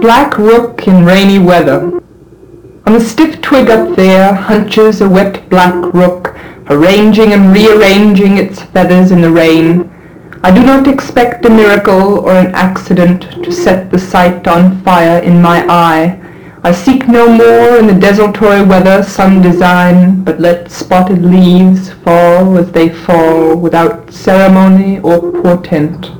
black rook in rainy weather. On a stiff twig up there hunches a wet black rook, arranging and rearranging its feathers in the rain. I do not expect a miracle or an accident to set the sight on fire in my eye. I seek no more in the desultory weather some design, but let spotted leaves fall as they fall, without ceremony or portent.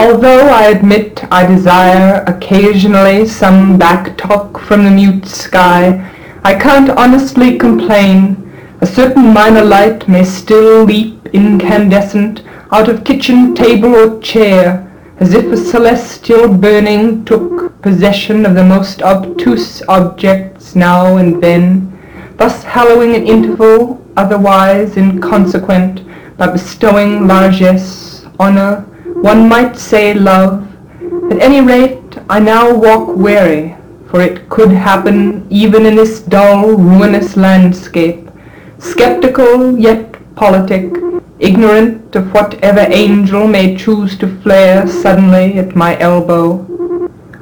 Although I admit I desire occasionally some back talk from the mute sky, I can't honestly complain. A certain minor light may still leap incandescent out of kitchen table or chair, as if a celestial burning took possession of the most obtuse objects now and then, thus hallowing an interval otherwise inconsequent by bestowing largesse, honour, one might say love. At any rate, I now walk wary, for it could happen even in this dull, ruinous landscape, skeptical yet politic, ignorant of whatever angel may choose to flare suddenly at my elbow.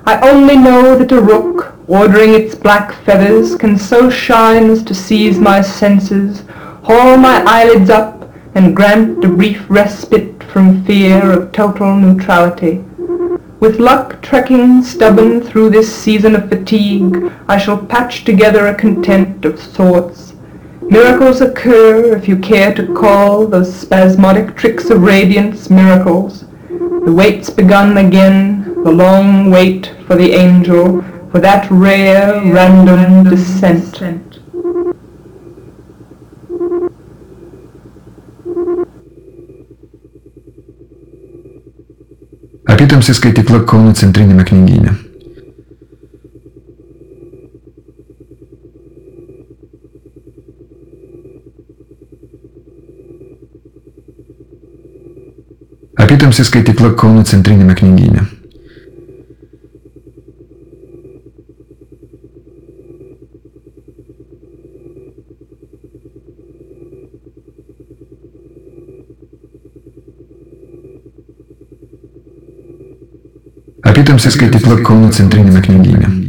I only know that a rook, ordering its black feathers, can so shine as to seize my senses, haul my eyelids up, and grant a brief respite from fear of total neutrality. With luck trekking stubborn through this season of fatigue, I shall patch together a content of sorts. Miracles occur, if you care to call those spasmodic tricks of radiance miracles. The wait's begun again, the long wait for the angel, for that rare, random descent. Apytamsi skaitykla Kauno centrinėme knygyne. Apytamsi skaitykla Kauno centrinėme knygyne. Опитываем, так сказать, тепло комнат с.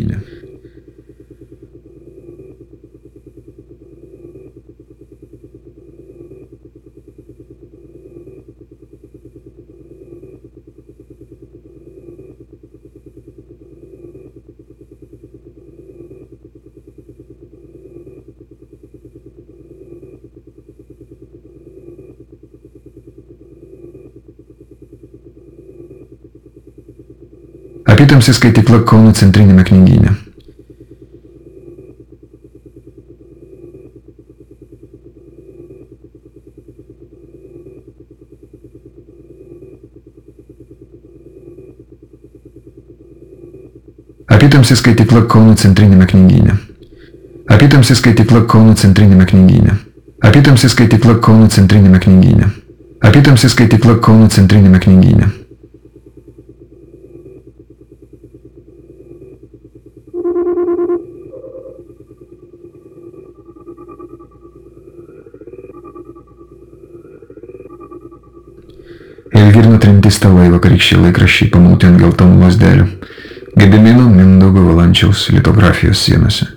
Тамсиской текла к колону Центринина княгиня. Апитамсиской текла к колону Центринина княгиня. Апитамсиской текла к колону Центринина княгиня. Апитамсиской текла к колону Центринина княгиня. Апитамсиской текла к колону Центринина княгиня. Stalai vakarykščiai laikraščiai pamauti ant geltonų lasdelių. Gedimino Mindaugo Valančiaus litografijos sienose.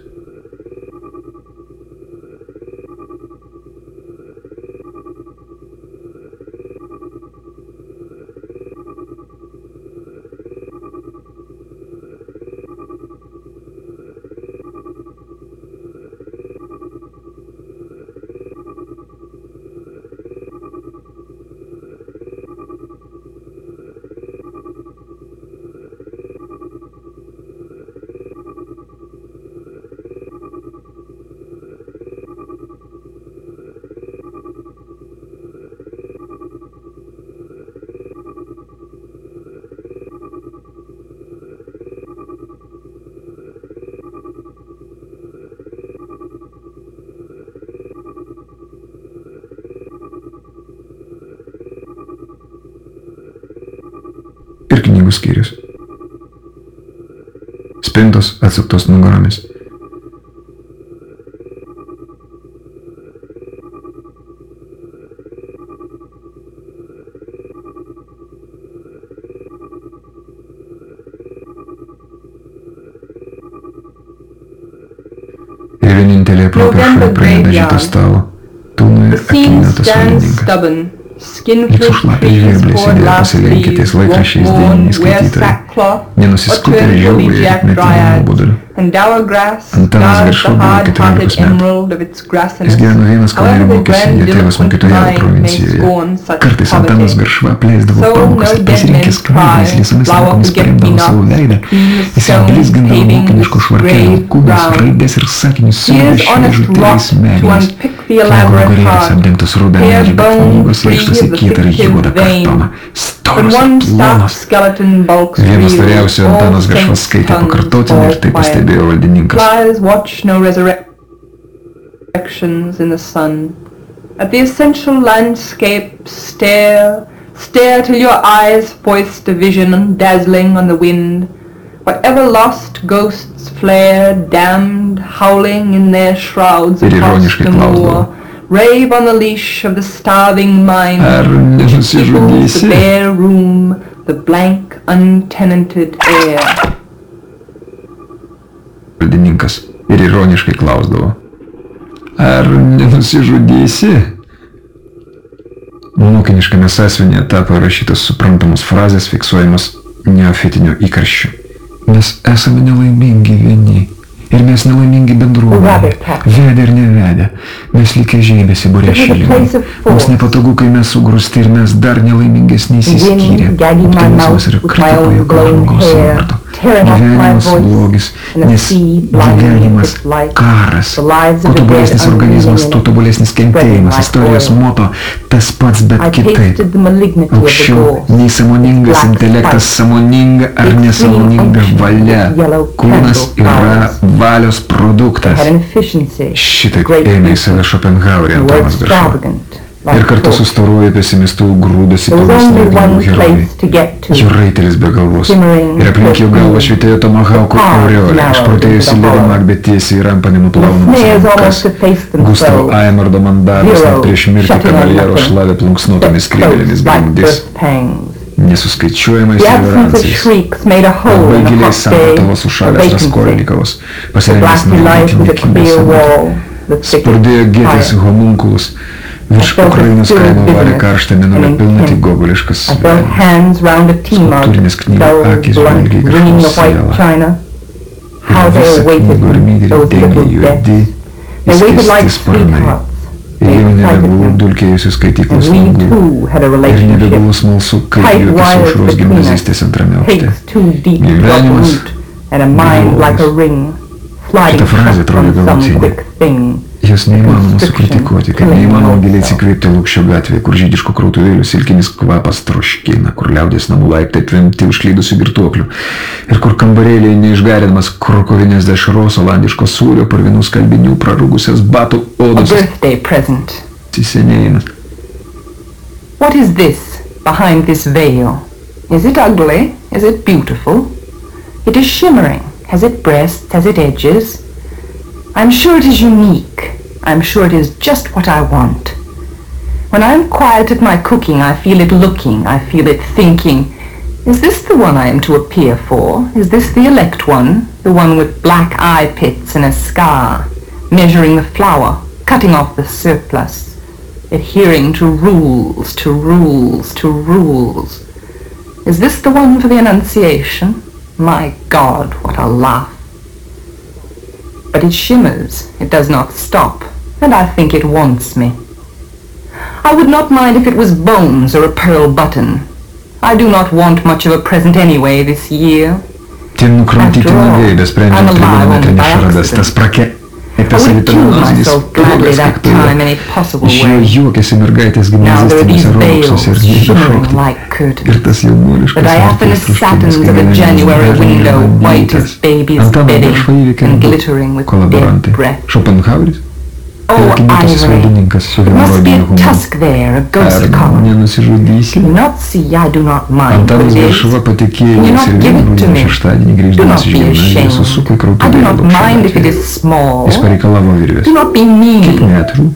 valgymų skyrius. Spintos atsuktos nugaromis. Ir vienintelė properšai praeina žitą stalą. Tūnų ir akiniuotas savininkas. Išprašmą ir žvirbliais indėje pasilenkite laikrašiais dieniniais skaityti. poured себе last поселеньки, leaves, те слайкраще із walk день worn, із wear квітітою. sackcloth, Не носі or скутери turn жові, woolly як jack не тіньому dryads, будулю. and dour grass Антана guards the звершила велике hard-hearted тролейбусмет. emerald of its grassiness. Із Геновіна з However, the Корнелівки сидіти восьми grandiloquent підояли mind may провінцію. scorn such Карти Сантана poverty. з Вершва, пляс до So вовпамука, no dead посерінки men's з книги, з cry, лісами flower самком з forget me перемдала not, Лейда, clean і сам stone блізган paving на книжку this шварків, grave кубис, ground. рейдесер сакіню, Here's сюди, honest жити rock ліс to мегніс. unpick the elaborate Кого heart. сабдентус руда Hair межі bone бетфоніго, free сліштося of the кітер, fictive його до vein. картона. When Сторос, one stark плонос. skeleton bulks nestorėjausi Antanas Gašvaskaitė pakartotinai ir tai pastebėjo valdininkas. At the essential landscape stare, stare till your eyes foist a vision dazzling on the wind, whatever lost ghosts flare, damned, howling in their shrouds across the moor, rave on the leash of the starving mind, peoples the bare room, the blank, untenanted air. Valdininkas ir ironiškai klausdavo. Ar nenusižudysi? Mokiniškame sąsvinėje tapo rašytas suprantamos frazės fiksuojamas neofitinio įkarščiu. Mes esame nelaimingi vieni. Ir mes nelaimingi bendruomenė. Vedė ir nevedė. Mes likę is a šilimo. Mums nepatogu, kai mes sugrūsti ir mes dar nelaimingesni įsiskyrė. Wind gagging my mouth with my Gyvenimas blogis, nes gyvenimas karas. Kuo tobulesnis organizmas, tuo tobulesnis kentėjimas. Istorijos moto tas pats, bet kitaip. Aukščiau nei sąmoningas intelektas, sąmoninga ar nesąmoninga valia. Kūnas yra valios produktas. Šitaip great ėmė į people, save Schopenhauerį Viršova. extravagant, Ir kartu su storuoju pesimistu only pavastinio one herojai. Jų raitelis be galvos. Ir aplink jų galvą švitėjo tomahauko aureolė. Išprotėjusi hollow. Macbeth tiesiai į rampą The nenuplaunamas snares rankas. Gustavo mandatas Hero, net prieš mirtį nothing, šlavė plunksnuotomis skrybėlėmis grindis. Nesuskaičiuojamais hole Labai giliai sušalęs vacancy. Raskolnikovas, pasirengęs nuolatinį thicket Spurdėjo gėtės fire. Virš Ukrainos kalno varė karštą mėnulį pilnatį goboliškas skultūrinės knygų akis žvelgia į kažkos sielą. Ir visą knygų ir mygri dengia juodi, įskeisti sparnai. Ir jau nebebuvo dulkėjusių skaityklos langų. Ir nebebuvo smalsu, kaip juokas aušros gimnazistės antrame aukšte. Gyvenimas. Šitą frazę atrodo gal atsienė. Jos neįmanoma sukritikuoti, kaip neįmanoma giliai atsikvėpti lūkščio gatvėje, kur žydiško krautuvėlių silkinis kvapas troškina, kur liaudės namų laiptai apvemti užklydusių girtuoklių ir kur kambarėlėje neišgarinamas krokovinės dešros, olandiško sūrio, parvinų skalbinių, prarūgusias batų odos įsisenėjimas. What is this behind this veil? Is it ugly? Is it beautiful? It is shimmering. Has it breasts? Has it edges? I'm sure it is unique. I'm sure it is just what I want. When I'm quiet at my cooking, I feel it looking, I feel it thinking, is this the one I am to appear for? Is this the elect one? The one with black eye pits and a scar, measuring the flour, cutting off the surplus, adhering to rules, to rules, to rules. Is this the one for the Annunciation? My God, what a laugh. But it shimmers, it does not stop, and I think it wants me. I would not mind if it was bones or a pearl button. I do not want much of a present anyway this year. After all, nagai, besprendžiant I'm alive Неприсоединенность so Еще йога семергайтес гимназистимус роксус сергейда шокт. Иртас юнолиш космартис рушкинис гимназистимус гимназистимус Антана Баршвеевика коллаборанты. Шопенгауэрис. Oh, Мне насижу десять. А там завершила по такие середины, не можешь штани, не грежь, не сижу, на сука, круто. Испари колава вервес. Кип не отру.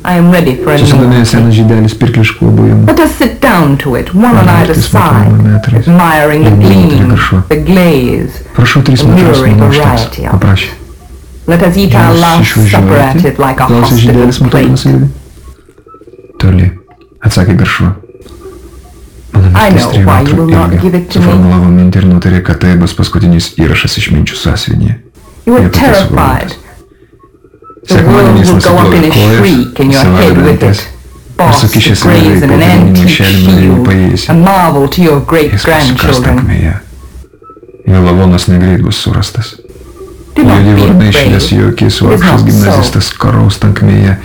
Сейчас надо меня сена жидали спирклешку обоим. Let us sit down to it, one on either side, admiring the gleam, the glaze, the mirroring variety of it. Let us eat our last supper at it like a hospitable plate. То ли. I know why you will not give it to me. You were terrified. The world will go up in a shriek in your head with it. Boss, the graves in an antique shield, a marvel to your great-grandchildren. Ja lavonas negreit bus surastas. Ювелирная шлясьёки сваршис гимназистас караустанкмея.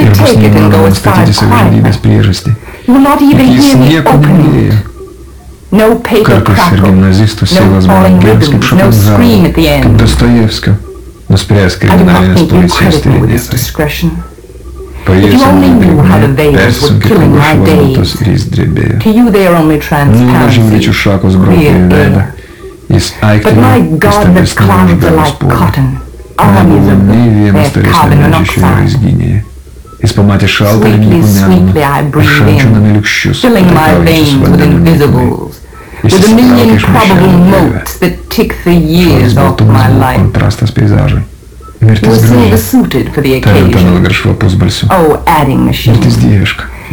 Ирбус не могла статите совершенной без прежности. И снег умнее. Каркас гимназисту села с Барангельским Шопенгауэром, как Достоевским, но спря с криминальным полицейством нет. Поездом персом киркогофилонотос рис дребея. Ну, даже в речу шаку с Бронкея, да, да. Yes, I can. But my God, the clouds are like cotton. Armies of them, their carbon monoxide. Sweetly, sweetly I breathe in, filling my veins with invisibles, with a million probable motes that tick the years of my life. You seem suited for the occasion. Oh, adding machine.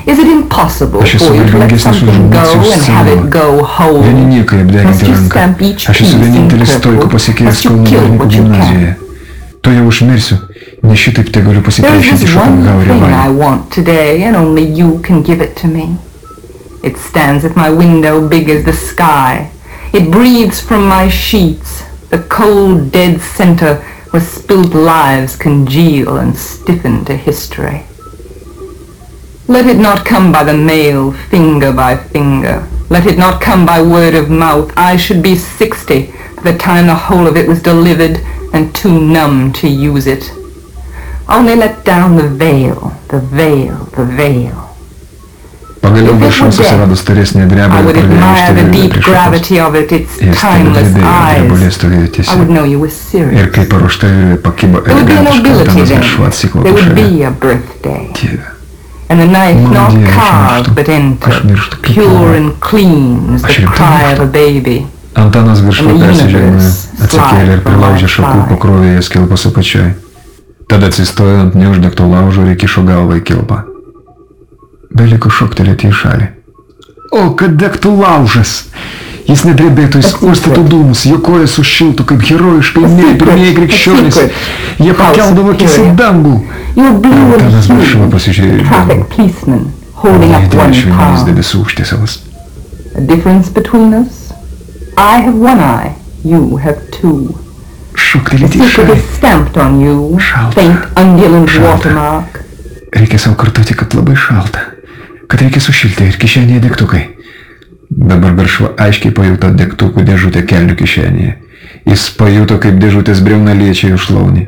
Is it impossible for you to let something go and have it go whole? Я you некая обдаренка рынка. Aș suveni întâi посеке я скол навернику гимназии. То я one thing. I want today and only you can give it to me. It stands at my window big as the sky. It breathes from my sheets, the cold dead center where spilled lives congeal and stiffen to history. Let it not come by the mail, finger by finger. Let it not come by word of mouth. I should be sixty by the time the whole of it was delivered and too numb to use it. Only let down the veil, the veil, the veil. Pagaliau If it viršum were death, susirado staresnį drebą I ir would pradėjo admire the ištelėti deep prieš akis. gravity of And the knife not carved but entered, pure and clean as the cry of a baby. Antanas persižegnojo, universe atsikėlė ir prilaužė šakų pakrovė jas kilpos apačioj. Tada atsistojo ant neuždegto laužo ir įkišo galvą į kilpą. Beliko šoktelėti į šalį. O, kad degtų laužas! Jis nedrebėtų, jis uostytų dūmus, jo kojas sušiltų kaip herojiškai secret. pirmieji krikščionys. Jie pakeldavo akis į dangų. Antanas huge, pasižiūrėjo į dangų. švinys palm. debesų užtiesalas. Šoktelėti you, Šalta. Reikia savo kartuoti, kad labai šalta. Kad reikia sušilti ir kišenėje degtukai. Dabar garšva aiškiai pajuto degtukų dėžutę kelnių kišenėje. Jis pajuto, kaip dėžutės breuna liečia jo šlaunį.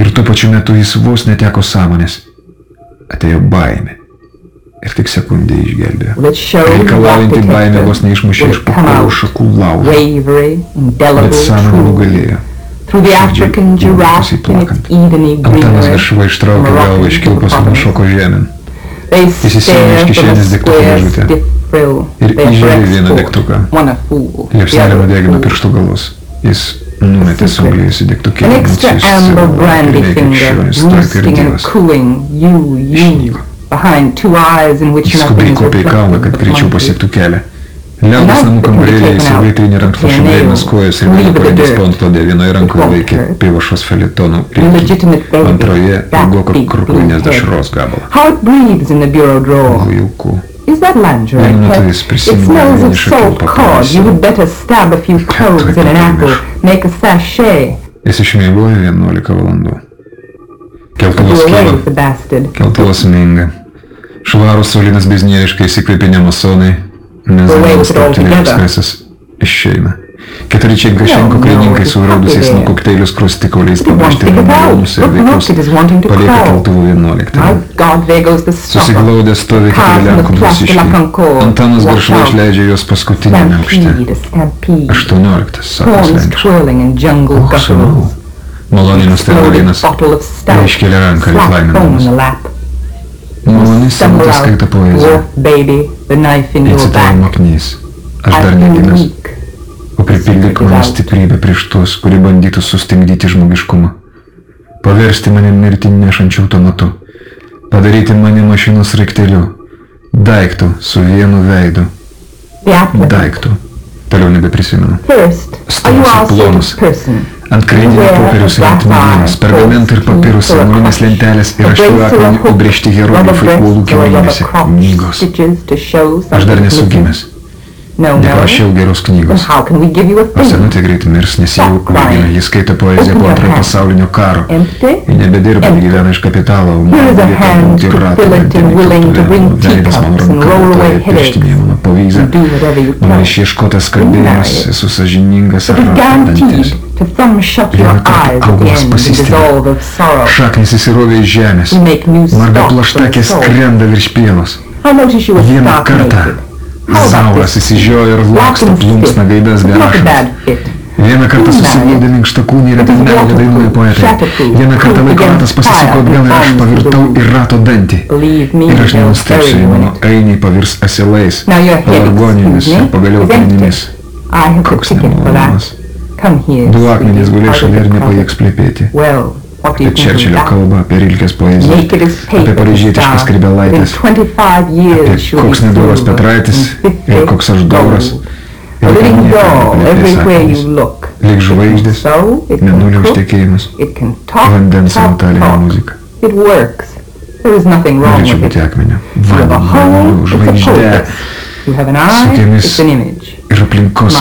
Ir tuo pačiu metu jis vos neteko sąmonės. Atėjo baimė. Ir tik sekundę išgelbėjo. Reikalaujantį baimę vos neišmušė iš pakalų šakų laužo. Bet sąmonė nugalėjo. Antanas garšva ištraukė galvą iš kilpos ir nušoko žemėn. they Įsisėmė iš kišenės degtukų dėžutę. Frill. Ir for vieną degtuką. Other a nudegino pirštų galus. Jis numetė degtukėlį. In which Jis skubiai kopė į kalną, kad greičiau pasiektų kelią. Liaudas namų kambarėlėje įsivaai trinė rankšluošių dėjimas kojas ir viena kojinės ponklodė. Vienoje rankoje laikė pivašos. Illegitimate baby, Antroje ilgoko blue dešros gabalą. How it breathes in the bureau drawer. Buvo jauku. Is that lingerie? Pet? jis It smells of salt cod. You would better stab a few cloves in an apple, make a sachet. Jis išmiegojo 11 valandų. Keltuvas bastard. Keltuvas minga. Švarus saulinas biznieriškai įsikvėpė nemasonai. Nezavinas toptelėjęs kresas išeina. No, no, karininkai su raudusiais nuo kokteilius krustikoliais pamiršti malonus ir to palieka keltuvų 11. My God, there goes the stopper. Susiglaudę stovi mūsiškiai. Concorde. Antanas Garšva išleidžia juos paskutiniame aukšte. Stampede, a stampede. 18. sako seniau. Maloniai nustebo vienas. Iškelia ranką phone laiminamas. Maloniai samutas skaito poeziją. Back. moknys. Aš dar negimęs. O pripildyk mano stiprybę prieš tuos, kurie bandytų sustingdyti žmogiškumą. paversti mane mirtį nešančių automatu, padaryti mane mašinos rakteliu, daiktų su vienu veidu, daiktų. Toliau nebeprisimenu. Sort plonus. Ant kreidinio popieriaus ir ant medienos, pergamentai ir papirusai, mūrinės lentelės ir aštrių akmenį įbrėžti hieroglifai uolų gyvenimėse. Knygos. Aš dar nesu gimęs. No. Neprašiau geros knygos. how can we give you a O thing? senutė greit mirs, nes jau lygina, jis skaito poeziją po antrojo pasaulinio karo. Ji nebedirba, gyvena iš kapitalo, to ratą, veidas man teacups and ranka, pirštinėje mano povyza. Mano išieškotas kalbėjimas, esu sažiningas ar it's guaranteed dantis. to thumb shut your Vieną kartą eyes at the augalas sorrow. Šaknis įsirovė iš žemės. Marga plaštakė skrenda virš were Vieną kartą Zauras įsižiojo ir laksto plunksna gaidas bad fit. Vieną kartą susiglaudė minkštą kūnį ir apie meilę dainuoja poetai. Vieną kartą laiko ratas pasisuko atgal ir aš pavirtau į rato dantį. Ir aš nenustepsiu, jei mano ainiai pavirs asilais, pelargonijomis ir pagaliau is empty. akmenimis. I have the Koks nemalonumas. Du akmenys gulė šalia ir nepajėgs plepėti. Well, Apie Čerčilio kalbą, apie Rilkės poeziją, apie paryžietiškas star. In skrybelaitis, 25 years apie koks nedoras Petraitis ir 50 koks aš dauras. Lyg žvaigždės, So, it can mėnulio užtekėjimas, vandens talk. muzika. It works. There is nothing wrong Norėčiau with būti it. akmeniu. You have a hole, Vandeniu, žvaigždė focus. You ir aplinkos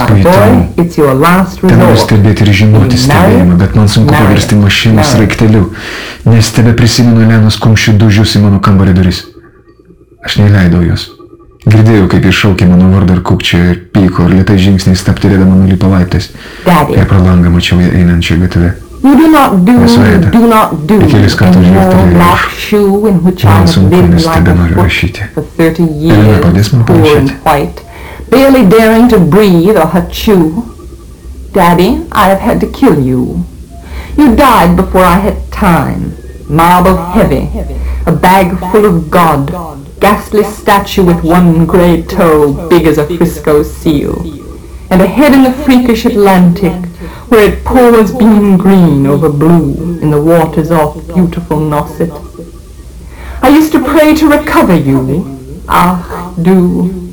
last Ten noriu stebėti ir žinoti stebėjimą, bet man sunku marry, pavirsti mašinos raikteliu, nes tebe prisimenu Lenos kumščių dužius į mano kambarį duris. Aš neįleidau jos. Girdėjau, kaip jis šaukė mano vardą ir kukčiojo ir pyko, ir lietai žingsniai staptelėdama nulipo laiptais. Ir pro langą mačiau ją einančią gatvę. you do not do, Mes veidą. do not do Ir kelis kartus I Man have sunku, nes a foot rašyti. for 30 Elena, padės years, man poor and parašyti. Barely daring to breathe or her chew. Daddy, I have had to kill you. You died before I had time. Marble heavy, a bag full of God, ghastly statue with one grey toe big as a Frisco seal, and a head in the freakish Atlantic where it pours beam green over blue in the waters off beautiful Nauset. I used to pray to recover you. Ah, do.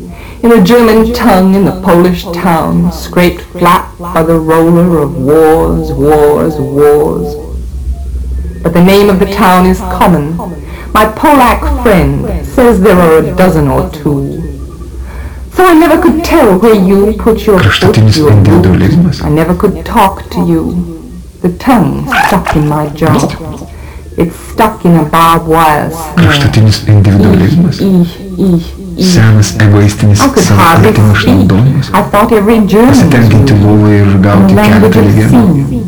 In the German tongue in the Polish town, scraped flat by the roller of wars, wars, wars. But the name of the town is common. My Polack friend says there are a dozen or two. So I never could tell where you put your foot, your boot. I never could talk to you. The tongue stuck in my jaw. It's stuck in a barbed wire snare. Ich, ich. Senas egoistinis speak. išnaudojimas. Pasitenkinti lovoje ir gauti keletą legendų.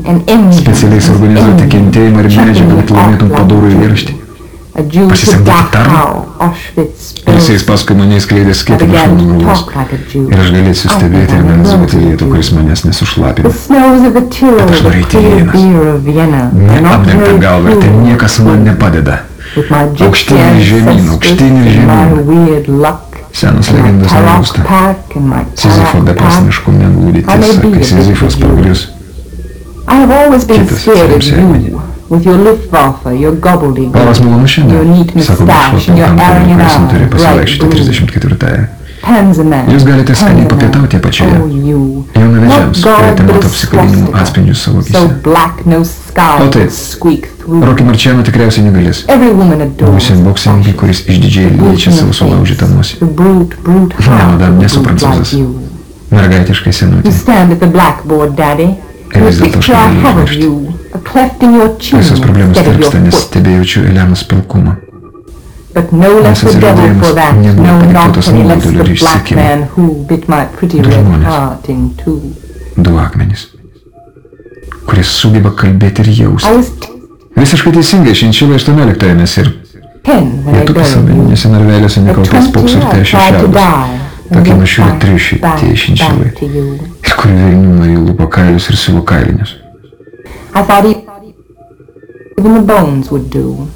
Specialiai suorganizuoti kentėjimą ir medžiagą, kad laimėtum padorų to Pasisamdyti tarną. Belzec. paskui mane skleidė a Jew. Ir aš galėsiu stebėti ir analizuoti vietų, kuris manęs nesušlapino. Tyrol, aš norėjau not Neapdengta very galva ir cool. niekas man nepadeda. Augustin Gemin, Augustin Gemin. Seanas legendas negusta. Sizifo deplasniškų menų lytis, kai Sizifas a Kitas jiems ėmė. With your luftwaffe, your gobbledygook, your neat mustache, and your arrogant arm, Jūs galite skaniai papietauti apačioje. Jau nuvežiams, kurie ten mato apsikalinimu atspindžius savo kise. Through. Rocky Marčiano tikriausiai negalės. Every woman adores Buvusiam boksininkui, kuris išdidžiai liečia savo sulaužytą nosį. Hound madam, nesu prancūzas. Mergaitiškai senutė. Ir vis dėlto aš negaliu Visos problemos tarpsta, nes foot. stebėjaučiu Elenos pilkumą. But no less the devil for that. No, not any less the black man who bit my pretty red heart in two. Du akmenys, kurie sugeba kalbėti ir jausti. Visiškai teisingai, šinčilo 18 mes ir pietų pasaulinėse narvelėse 20 spauks ir tešia šiaudus. Tokie back, triušiai, tie šinčilai. Ir kur velnių nuo jų lupo kailius ir siūlo kailinius. I thought even the bones would do.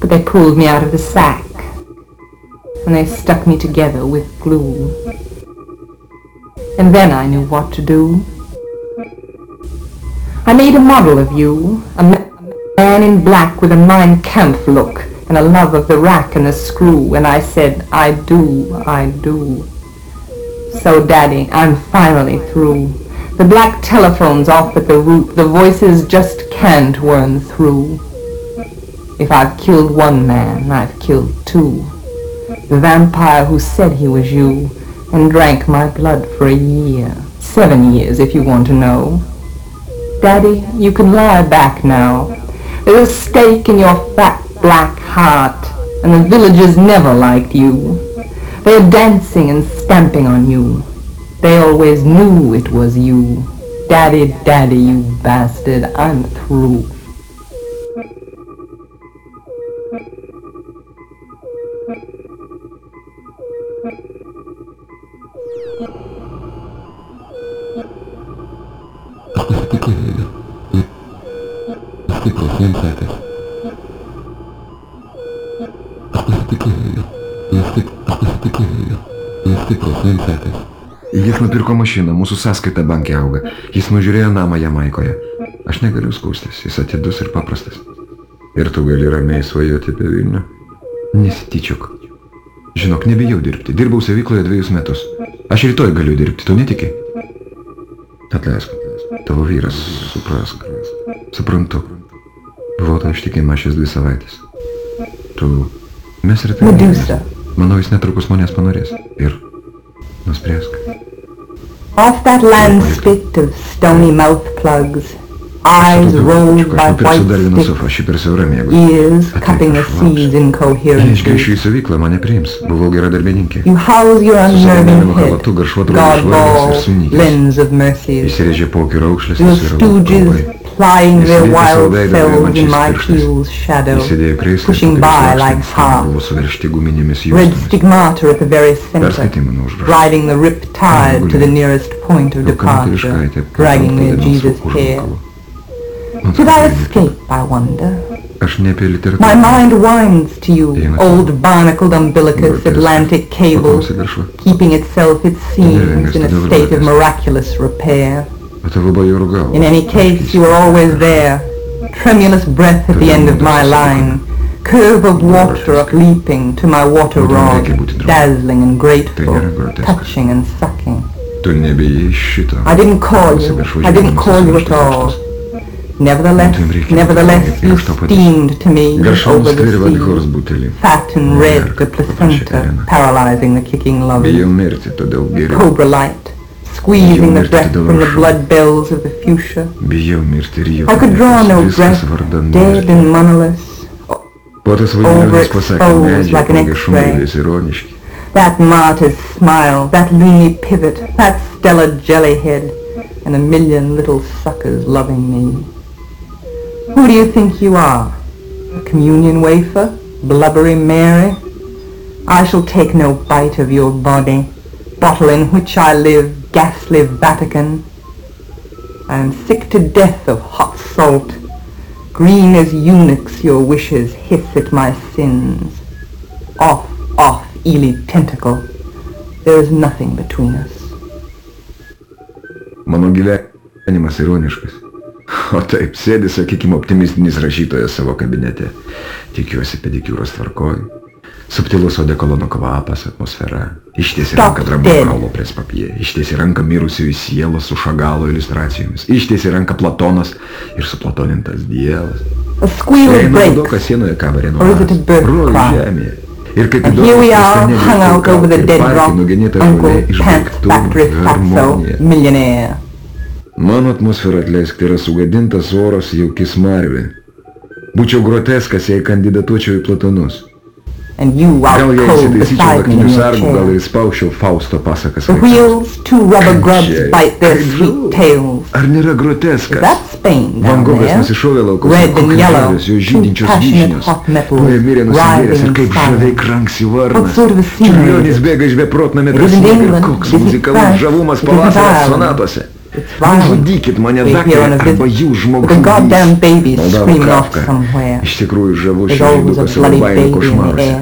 But they pulled me out of the sack, and they stuck me together with glue. And then I knew what to do. I made a model of you, a man in black with a Mein Kampf look and a love of the rack and the screw, and I said, I do, I do. So, Daddy, I'm finally through. The black telephone's off at the root, the voices just can't whirn through. If I've killed one man, I've killed two. The vampire who said he was you, and drank my blood for a year. Seven years, if you want to know. Daddy, you can lie back now. There's a stake in your fat black heart, and the villagers never liked you. They're dancing and stamping on you. They always knew it was you. Daddy, daddy, you bastard, I'm through. Jis nupirko mašiną, mūsų sąskaita bankė auga. Jis nužiūrėjo namą Jamaikoje. Aš negaliu skūstis, jis atidus ir paprastas. Ir tu gali ramiai svajoti apie Vilnių. Nesityčiuk. Žinok, nebijau dirbti. Dirbau savykloje dviejus metus. Aš rytoj galiu dirbti, tu netiki? Atleisk. Tavo vyras, suprask. Suprantu. Buvau tau ištikima šias dvi savaitės. Tu... Mes tai... Medusa. Manau, jis netrukus manęs panorės. Ir... Nuspręsk. Off that landspit of stony mouth plugs, eyes rolled by white sticks, ears cupping the seeds incoherently. You house your unnerving head, God ball, lens of mercies. Your stooges flying their wild selves in my heels' shadow, pushing by like harps, red stigmata at the very center, driving the rip tide to the nearest point of departure, dragging their Jesus hair. Did I escape, I wonder? My mind winds to you, old barnacled umbilicus, Atlantic cable, keeping itself, it seems, in a state of miraculous repair. O tavo bajorų galva. In any case, you were always there, tremulous breath at the end of my line, curve of water upleaping to my water rod, dazzling and grateful, touching and sucking. Tu nebijai šito. I didn't call you, I didn't call you at all. Nevertheless, nevertheless, you steamed to me over the sea, fat and red, the placenta, paralyzing the kicking Bijau lovers, mirti, todėl geriau. cobra light, squeezing the breath from the blood bells of the fuchsia. Bijau mirti ir jau. I could draw no breath, dead and monoless. Poetas Vadovėlis pasakė, Overexposed like an X-ray. That martyr's smile, that loony pivot, that stellar jellyhead, and a million little suckers loving me. Who do you think you are? A communion wafer? Blubbery Mary? I shall take no bite of your body, bottle in which I live, ghastly Vatican. I am sick to death of hot salt. Green as eunuchs your wishes hiss at my sins. Off, off, Ely tentacle. There is nothing between us. Mano gyvenimas ironiškas. O taip, sėdi, sakykime, optimistinis rašytojas savo kabinete. Tikiuosi pedikiūros tvarkoj. Subtilus odekolono kvapas, atmosfera. Ištiesi ranką dead. dramokaulo pres papie. Ištiesi ranką mirusiųjų sielos su šagalo iliustracijomis. Ištiesi ranką Platonas ir suplatonintas dievas. Duokas sienoje kaba Or is it a bird Rojų cry? žemėje. Ir kaip rock, Uncle Pants Factory Fatso, millionaire. Mano atmosfera atleisk, yra sugadintas oras jauki smarvė. Būčiau groteskas, jei kandidatuočiau į platonus. And you out jei cold įsitaisyčiau beside me in your chair. ir spausčiau Fausto pasakas The wheels, two rubber grubs Kančiai. bite their sweet tails. Ar nėra groteskas? that Spain down there? nusišovė laukose Red and yellow, two žydinčios passionate vyšnios, kurie mirė nusigėręs ir kaip žaviai kranksi varnas. Čiurlionis bėga iš beprotname versme ir koks muzikalus žavumas pavasario sonatose. Вигідіть мене закрити, або я ж мог зробити. Молдава Кавка, із цікрою живучою йду по селобайну кошмарусі.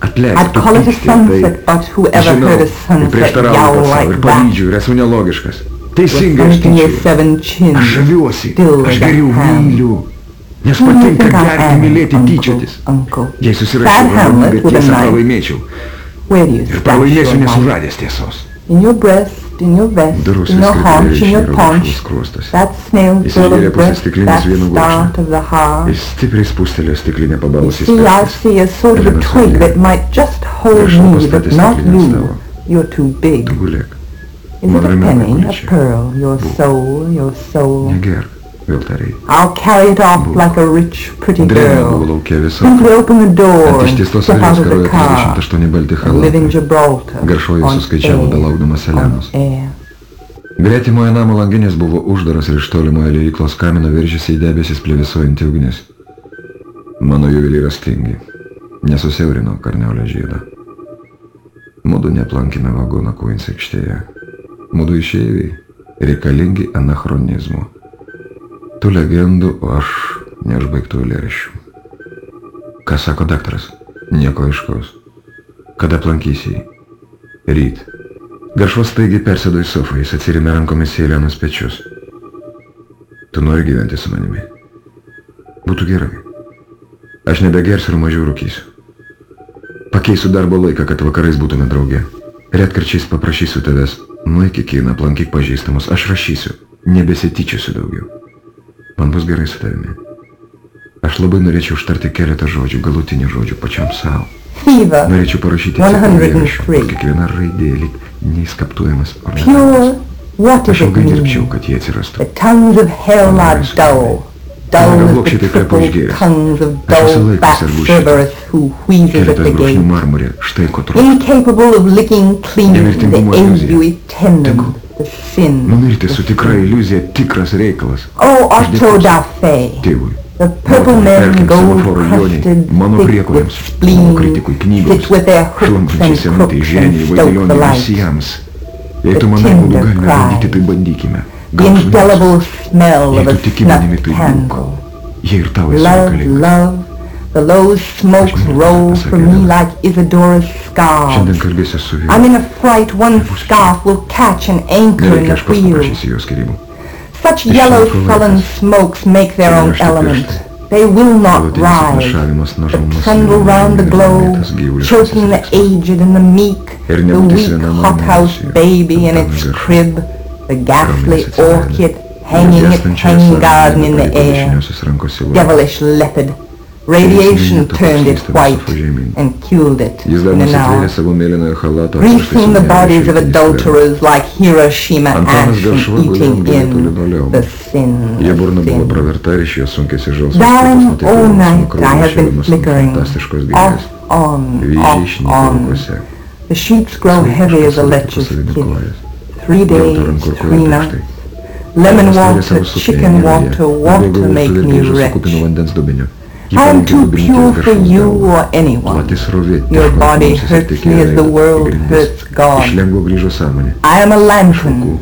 I'd call it a sunset, but whoever heard a sunset yowl like that? With something near seven chins, still a hand. You I am, uncle, uncle? Sad Hamlet with a knife. Where do you stand your knife? In your breath in your vest, in your haunch, in your paunch, that snail's little breath, that start of the heart. You see, I see a sort of a twig that might just hold me, but not you. You're too big. Is it a penny, a pearl, your soul, your soul? Vėl tariai. I'll carry it off like a rich, pretty Drėgna buvo girl. laukia visą. Simply open the door Ant and ištiestos step out virvės of the karojo car. 38 balti. Garšoji on suskaičiavo belaukdamas Elenos. Gretimoje namo langinės buvo uždaras ir iš tolimoje liejyklos kamino veržėsi į debesis plevisuojantį ugnis. Mano juvelyras tingi. Nesusiaurino karniolio žiedą. Mudu neaplankėme vagoną Queens aikštėje. Mudu išeiviai reikalingi anachronizmų. Tu legendų, o aš neužbaigtų eilėraščių. Ką sako daktaras? Nieko aiškaus. Kada aplankysi jį? Ryt. Garšvas staigiai persėdo į sofą, jis atsirėmė rankomis į Elenos pečius. Tu nori gyventi su manimi. Būtų gerai. Aš nebegersiu ir mažiau rūkysiu. Pakeisiu darbo laiką, kad vakarais būtume drauge. Retkarčiais paprašysiu tavęs, nueik į kiną, aplankyk pažįstamus, aš rašysiu, nebesityčiosiu daugiau. Man bus gerai su tavimi. Aš labai norėčiau užtarti keletą žodžių, galutinių žodžių pačiam savo. Fever, Norėčiau parašyti 103. eilėraščių, kur kiekviena raidė lyg neįskaptuojamas ornamentas. what Aš ilgai dirbčiau, kad jie atsirastų. The tongues of hell are dull. down the triple tongues of dull fat Cerberus who wheezes at the gate, incapable of licking clean the envy tendon, the sin. Oh, Otto da Fe, the purple men gold-crusted, thick with spleen, sit with their hooks and crooks and stoke the light, the tender cry the indelible smell of a snuff candle. Love, love, the low smoke rolls from me like Isadora's scarves. I'm in a fright one scarf will catch an anchor in the field. Such yellow sullen smokes make their own element. They will not rise, but trundle round the globe, choking the aged and the meek, the weak hothouse baby in its crib, the ghastly orchid hanging hanging garden in the air, devilish leopard. Radiation turned it white and killed it in an hour, wreathing the bodies of adulterers like Hiroshima ash and eating in the sin Darling, all night I have been flickering off, on, off, on. The sheets grow heavy as a lecher's kiss three days, three nights. Lemon water, chicken water, water make me wretched. I am too pure for you or anyone. Your body hurts me as the world hurts God. I am a lantern.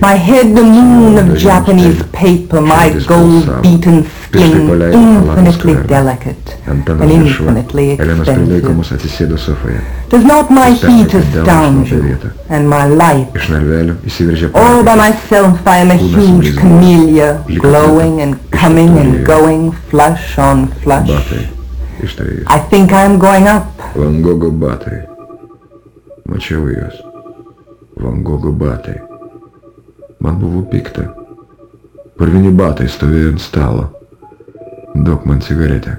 My head the moon of Japanese paper, my gold-beaten skin infinitely delicate and infinitely expensive. Does not my heat astound you and my light? All by myself I am a huge camellia, glowing and coming and going, flush on flush. I think I am going up. Van Gogo batai. Mačiau juos. Van Gogo batai. Man buvo pikta. Purvini batai stovėjo ant stalo. Duok man cigaretę.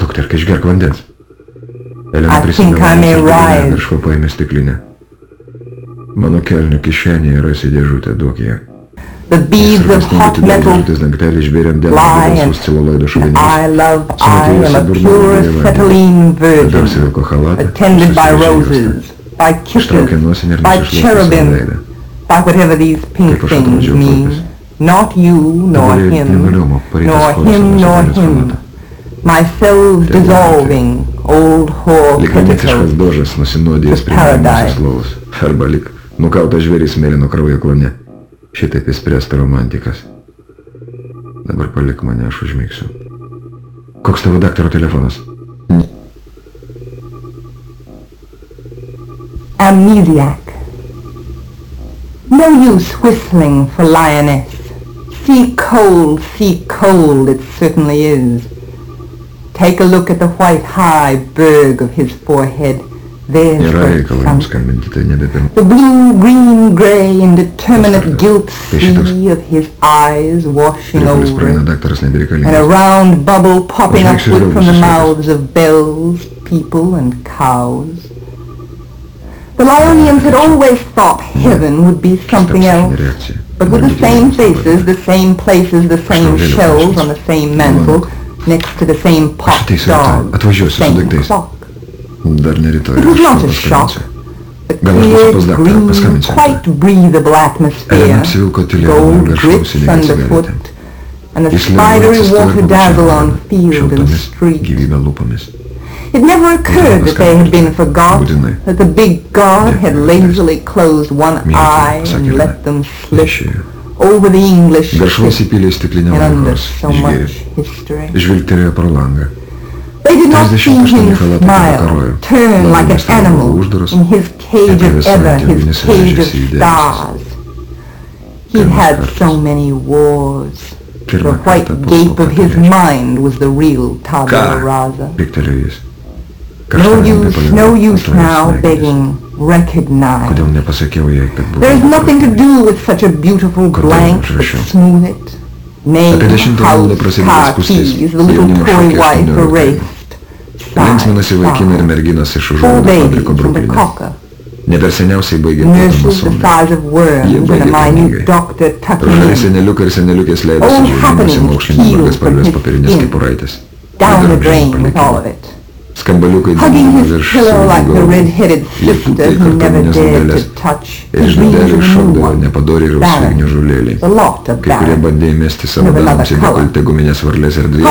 Lukterk, išgerk vandens. Elena prisimena šva paėmė stiklinę. Mano kelnių kišenėje rasi dėžutę, duok ją. The beads of hot metal delno and, and. I love, I am a pure acetylene virgin, attended by roses, by kisses, by cherubim. By whatever these pink things mean. Not you, nor him, nor him, nor him. My soul's dissolving, old whore Lik veneciškas petticoat. dožas nusinuodėjęs prie Paradise. Arba lik nukautas žvėris mėlyno kraujo klone. Šitaip įspręsta romantikas. Dabar palik mane, aš užmygsiu. Koks tavo daktaro telefonas? Amnesiac. No use whistling for lioness. Sea cold, sea cold it certainly is. Take a look at the white high berg of his forehead. There's the reikalo jums sun. skambinti, tai nebe pirma. The blue, green, grey, indeterminate gilt Pišitas. sea of his eyes washing over it. and a round bubble popping upward from the mouths of bells, people, and cows. The Lyonians had always thought heaven would be something else, but with the same faces, the same places, the same shells on the same mantle, next to the same pot dog, same clock. It was not a shock. A clear, green, quite breathable atmosphere, gold drips underfoot, and a spidery water dazzle on field and street. It never occurred that they had been forgotten, that the big god had lazily closed one eye and let them slip over the English ship įpylė į stiklinę and under so much history. Žvilgterėjo pro langą. They did not see him smile, turn like an animal in his cage of plevėsuojant his cage of veržėsi į debesis. stars. He had so many wars. The white gape of his mind was the real tabula rasa. No use, no use now begging. Recognize. There's nothing to do with such a beautiful blank, but smooth it. Name, house, car, keys, the little toy wife erased. Linksmina vaikinai ir merginas iš užuolaido fabriko Brukline. Neperseniausiai baigė plėtą masoną. Jie baigė pinigai. Žali seneliukai ir seneliukės leidosi žemynuose mokslininkas palvės papirinės kaip uraitės. Down the drain with all of it skambaliukai dangų virš liputai kurie bandė įmesti savo dantį į dekoltę guminės varlės erdvėje,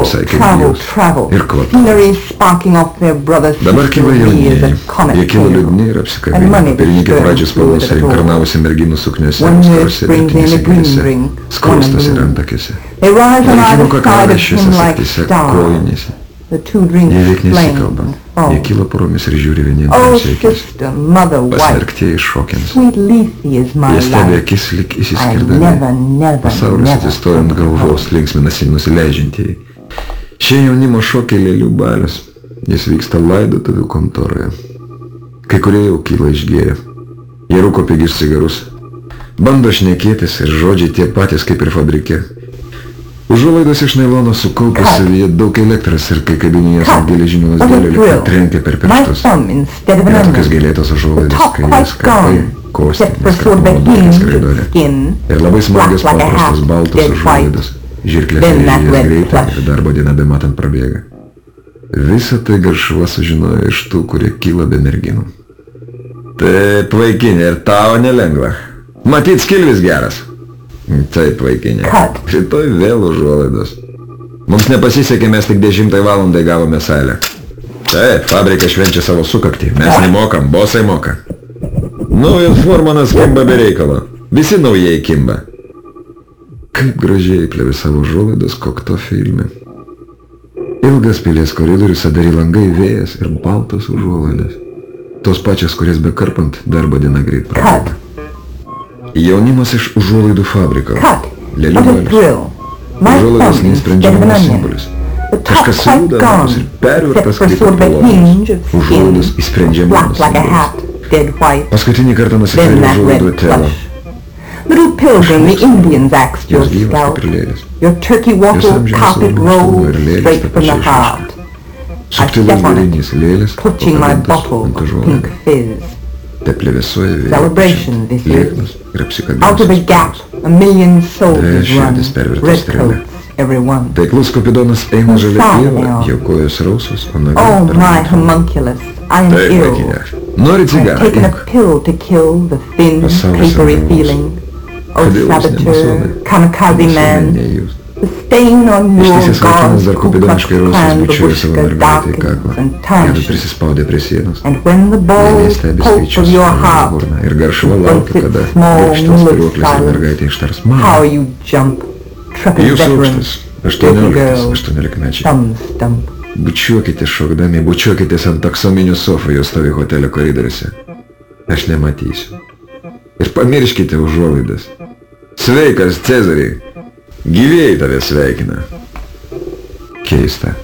visai kaip ir kvapas. Dabar kyla jaunieji, jie kyla liūdni ir apsikabinę, pirininkė pradžios spalvose inkarnavusi merginų sukniuose, skarse, rytinėse knyse, skrustas ir antakėse. Merginų kakavėšėse, sakyse, kojinėse. Two drinks Jie kyla poromis ir žiūri vieniems Oh, akis. Pasmerktieji my Jie stebi akis lik įsiskirdami. Pasaulis atsistoja ant galvos, linksminasi nusileidžiantieji. Šie jaunimo šokiai lėlių balius. Jis vyksta laidotuvių kontoroje. Kai kurie jau kyla išgėrę. Jie rūko pigius cigarus. Bando šnekėtis ir žodžiai tie patys kaip ir fabrike. Užuolaidos iš nailono sukaupia Cut. savyje daug elektros ir kai kabinėjas ant geležinio lasdelio lyg trenkia per pirštus. Yra tokios gėlėtos užuolaidos, kai jas quite skarpai, gone, kosti, except for sort of a neskarpama hinge koridore. of skin, Ir labai smagios paprastos baltos užuolaidos. Žirklės Then that jas red greitai ir darbo diena bematant prabėga. Visą tai garšva sužinojo iš tų, kurie kyla be merginų. Taip, vaikinė, ir tau nelengva. Matyt, skilvis geras. Taip, vaikinė. Cut. Rytoj vėl užuolaidos. Mums nepasisekė, mes tik 10 valandai gavome salę. Taip, fabrikas švenčia savo sukaktį. Mes nemokam, bosai moka. Naujas formanas kimba be reikalo. Visi naujieji kimba. Kaip gražiai plėvi savo užuolaidos kokto filme. Ilgas pilies koridorius, adari langai, vėjas ir baltos užuolaidos. Tos pačios, kurias bekarpant darbo diena greit prabėga. Jaunimas iš užuolaidų fabriką. Leliuvalius. Užuolaidos neįsprendžiamumas simbolis. Kažkas sujudinamas ir pervertas kaip apolonis. Užuolaidos įsprendžiamumas simbolis. Paskutinį kartą nusikalė užuolaidų telą. Little pilgrim, the Indians axed your scalp. Your turkey waffle carpet rolled straight from the heart. I step on it, clutching my bottle of pink fizz. Celebration this year. Out of a gap, a million soldiers run, redcoats, everyone. Taiklus Kupidonas eina žalia pieva, jokojos rausvos, o nagai Oh, my homunculus, I am ill. Nori cigarą, I've taken a pill to kill the thin, papery feeling. Oh, saboteur, kamikaze man, your Ištiesęs vaikinas dar kupidoniškai rausas bučiuoja savo mergaitę į kaklą. tarnishes. prisispaudė prie sienos. Lėlė stebi skaičius burną ir confronts laukia, kada miller's spyruoklis ir mergaitė ištars mama. you jump, trepid Jūs veteran, aukštas, dirty 18, girl, 18 thumb stump. Bučiuokite šokdami, bučiuokitės ant taksominių sofų, jos stovi hotelio koridoriuose. Aš nematysiu. Ir pamirškite užuolaidas. Sveikas, Cezariai. Gyvėjai tave sveikina. Keista.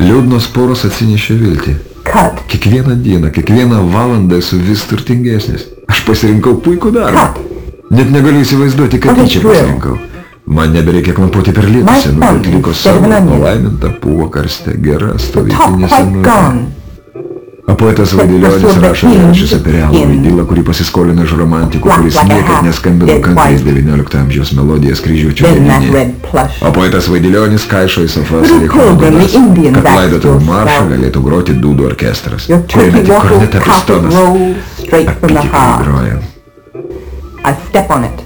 Liūdnos poros atsinešė viltį. Cut, Kiekvieną dieną, kiekvieną valandą esu vis turtingesnis. Aš pasirinkau puikų darbą. cut. Net negaliu įsivaizduoti, a čia pasirinkau. Man nebereikia kvampuoti per lietų, senų instead of savo palaiminta buvo karste, gera stovyklinė gone. O poetas Vaidilionis rašo eilėraščius apie realų vaidilą, kurį pasiskolino iš romantikų, kuris niekad neskambino white. XIX amžiaus melodijas kryžiuočių plush. O poetas Vaidilionis kaišo į sofas Indian kad yourself. maršą galėtų groti dūdų orkestras. Kuriame tik korneta pistonas heart. groja. I step on it,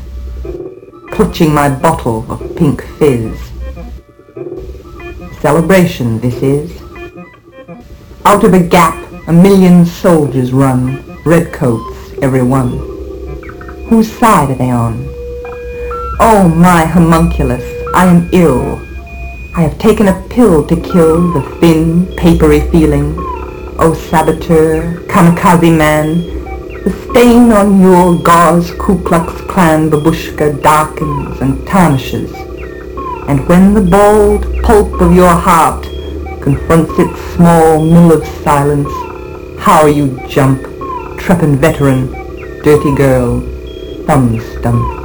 clutching my bottle of pink fizz. Celebration this is. Out of a gap, a million soldiers run, redcoats, every one. Whose side are they on? Oh, my homunculus, I am ill. I have taken a pill to kill the thin, papery feeling. Oh, saboteur, kamikaze man, the stain on your gauze Ku Klux Klan babushka darkens and tarnishes. And when the bald pulp of your heart confronts its small mill of silence, how you jump, trepid veteran, dirty girl, thumb stump.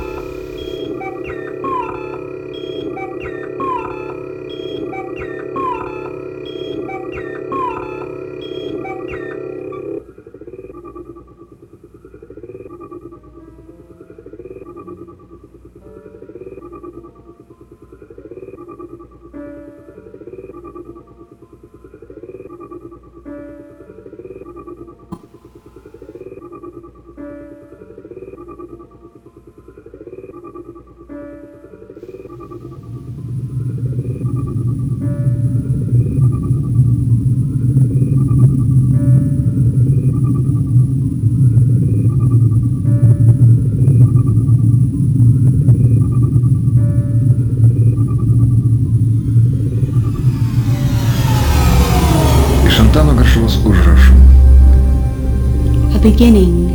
beginning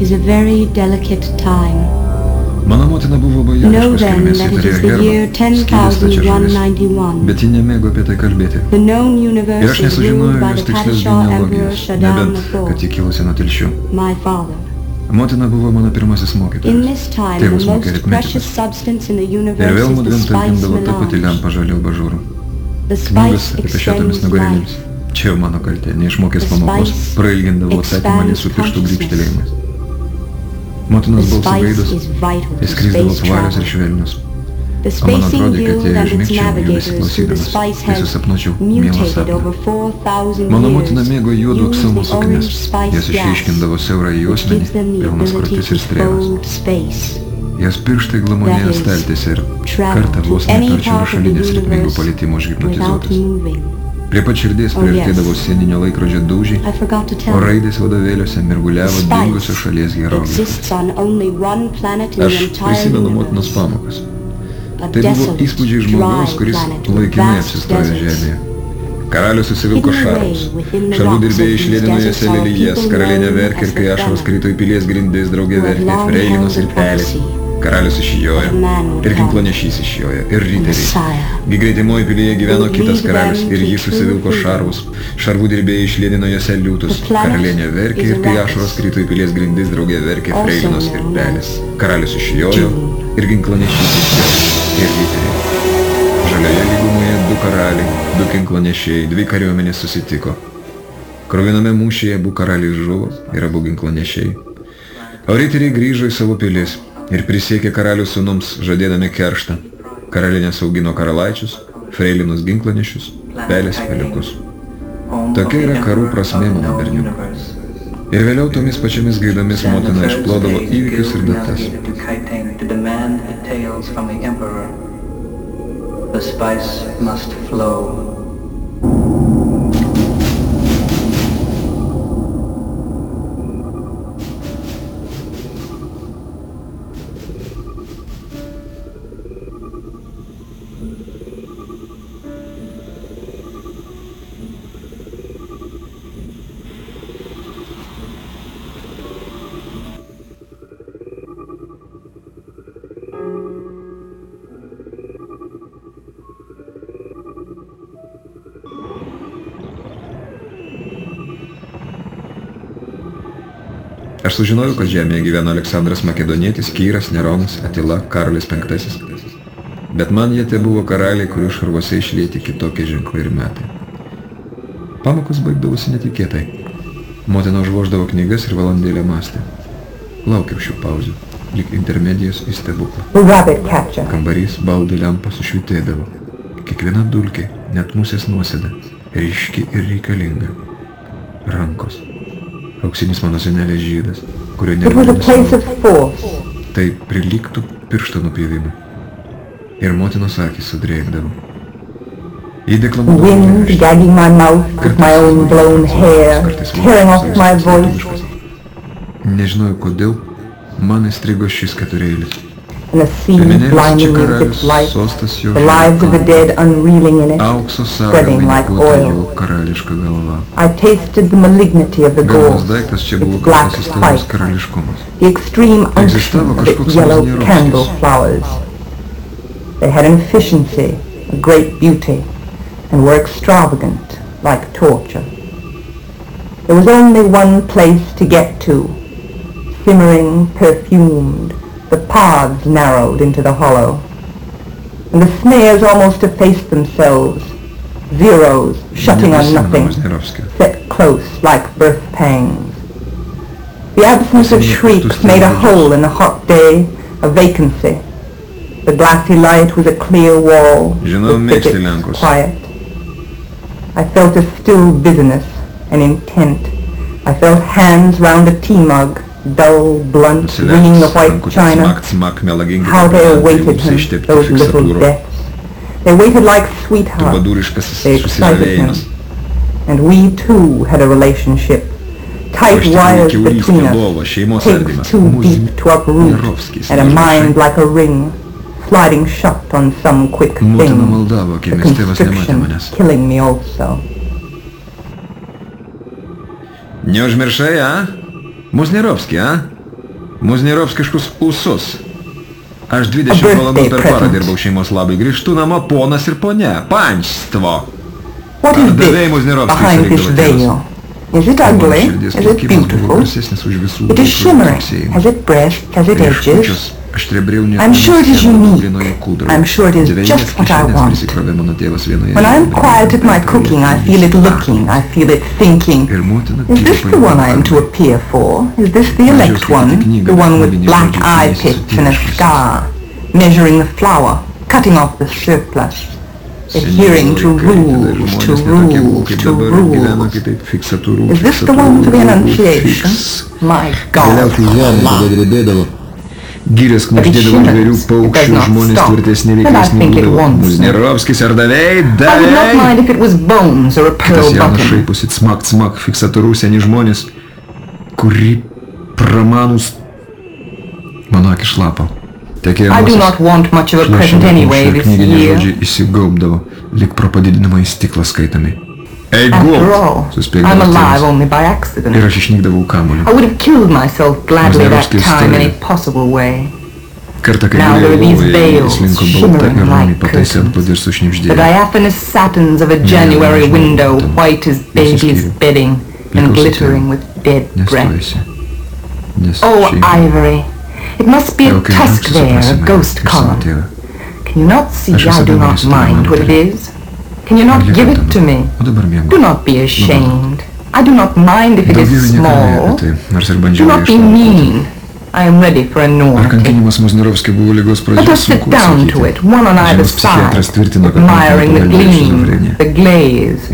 is a very delicate time. Know then that it is the year 10,191. The known universe is ruled by the Padishah Emperor Shaddam IV, my father. Motina buvo mano pirmasis mokytojas. Tėvas mokė aritmetikos. Ir vėl mudviem tarkim davo tą patį lempą žalių bažūrų. Knygas apiešėtomis. Čia jau mano kaltė, neišmokęs pamokos, prailgindavo atsakymą su pirštų grįžtelėjimais. Motinos balso vital jis krisdavo tvarios ir. The O man atrodė, kad jei užmigčiau jų besiklausydamas, susapnuočiau mielą mutated sapną. over 4,000 Mano motina mėgo juodų use aksomo suknes. Jas išryškindavo siaurą juosmenį, pilnas krūtis ir strėlas. Jos pirštai glamonėjo staltiese ir kartą vos the rašalinės ritmingų without užhipnotizuotas. Prie pat širdies Oh, priartėdavo sieninio laikrodžio dūžiai, o raidės vadovėliuose mirguliavo Spice dingusios šalies hieroglifai. Aš prisimenu motinos pamokas. Tai buvo įspūdžiai žmogaus, kuris laikinai apsistojo žemėje. Karalius susivilko šarvus. Šarvų dirbėjai išlėdino lelijas, people karalienė verkė ir kai ašaros krito į pilies grindis, draugė verkė freilinos ir pelės. Karalius išjojo ir ginklanešys išjojo ir riteriai. Gi greitimoje pilyje gyveno kitas karalius ir jis susivilko šarvus. Šarvų dirbėjai išlėdino juose liūtus. Karalienė verkė ir kai ašaros krito į pilies grindis, draugė verkė freilinos ir pelės. Karalius išjojo ir ginklanešys išjojo ir riteriai. Žalioje lygumoje du karaliai, du ginklanešėjai, dvi kariuomenės susitiko. Kroviname mūšyje abu karaliai žuvo ir abu ginklanešėjai. O riteriai grįžo į savo pilis ir prisiekė karalių sūnums, žadėdami kerštą. Karalienės augino karalaičius, freilinus ginklanešius, pelės peliukus. Tokia yra karų prasmė, mano berniukai. Ir vėliau tomis pačiamis gaidomis motina išplodavo įvykius ir datas. The spice must flow. Aš sužinojau, kad žemėje gyveno Aleksandras Makedonietis, Kyras, Neronas, Atila, Karolis V. Bet man jie te buvo karaliai, kurių šarvuose išlieti kitokie ženklai ir metai. Pamokos baigdavosi netikėtai. Motina užvoždavo knygas ir valandėlę mąstė. Laukiau šių pauzių, lyg intermedijos į stebuklą. Kambarys, baldai lempa sušvitėdavo. Kiekviena dulkė, net musės nuosėda, ryški ir reikalinga. Rankos. Auksinis mano senelės žydas, kurio nebuvo. Tai prilygtų piršto nupjovimui. Ir motinos akis sudrėkdavo. My voice, Nežinojau kodėl, man įstrigo šis ketureilis. And the sea blinding with its light, the lives of the dead unreeling in it. Spreading like oil. jo karališka galva. I tasted the malignity of the Galvos gorse, daiktas čia its black kartos istorijos spike, karališkumas. the extreme unction of its yellow candle flowers. They had an efficiency, a great beauty, and were extravagant, like torture. There was only one place to get to, simmering, perfumed, the paths narrowed into the hollow. And the snares almost effaced themselves, zeros shutting on nothing set close like birth pangs. The absence of shrieks made a hole in the hot day, a vacancy. The glassy light was a clear wall, the thickets quiet. I felt a still busyness, an intent. I felt hands round a tea mug, dull, blunt, ringing the white china. Smak, smak, melagingi. How they awaited him, those little deaths. They waited like sweethearts. They excited him. And we too had a relationship. Tight wires between us, pigs too deep to uproot, and a mind like a ring, sliding shut on some quick thing. The kai mes tėvas nematė constriction killing me also. Neužmiršai, a? Muznierovskį, a? Muznierovskiškus ūsus. Aš 20 A birthday valandų per parą dirbau šeimos labai. Grįžtu namo ponas ir ponia. Is Pardavėjai tėvas. veil? Is it ugly? Is it beautiful? It is shimmering. Has it breasts? Has it edges? Kūčias aš trebrėjau net I'm sure it is unique. I'm sure it is just what I want. prisikrovė mano tėvas vienoje When I'm quiet at my cooking, I feel it looking, I feel it thinking. Is this the one I am to appear for? Is this the elect one? The one with black eye pits and a scar, measuring the flour, cutting off the surplus, adhering to rules, to rules, to rules. Is this the one for the Annunciation? My God. Knapždėdavo shouldn't. žvėrių, paukščių, žmonės tvirtesni veikesni būdavo. wants. Muznierovskis ar davėjai, davėjai. mind if it was bones or a pearl Tas jaunas šaipusi, smak, smak, fiksatorų seni žmonės, kuri pramanus mano akis šlapo. Tekėjo I do nosis. not want much of a Šlašo present anyway ir knyginiai žodžiai įsigaubdavo, lik pro padidinamą į stiklą skaitami. Ego. I'm alive only by accident. I would have killed myself gladly that time in a possible way. Now there are these veils shimmering like curtains. The diaphanous satins of a January window, white as baby's bedding and glittering with dead breath. Oh, ivory, it must be a tusk there, a ghost column. Can you not see I do not mind what it is? Can you not give it to me? O dabar miegu. Do not be ashamed. I do not mind if it is small. apie tai, nors ir Do not be mean. I am ready for a no. Kankinimas Maznerovskio buvo lygos pradžios sunku pasakyti. Žemės psichiatras tvirtino, kad nepavalgė iš nuvrėnė.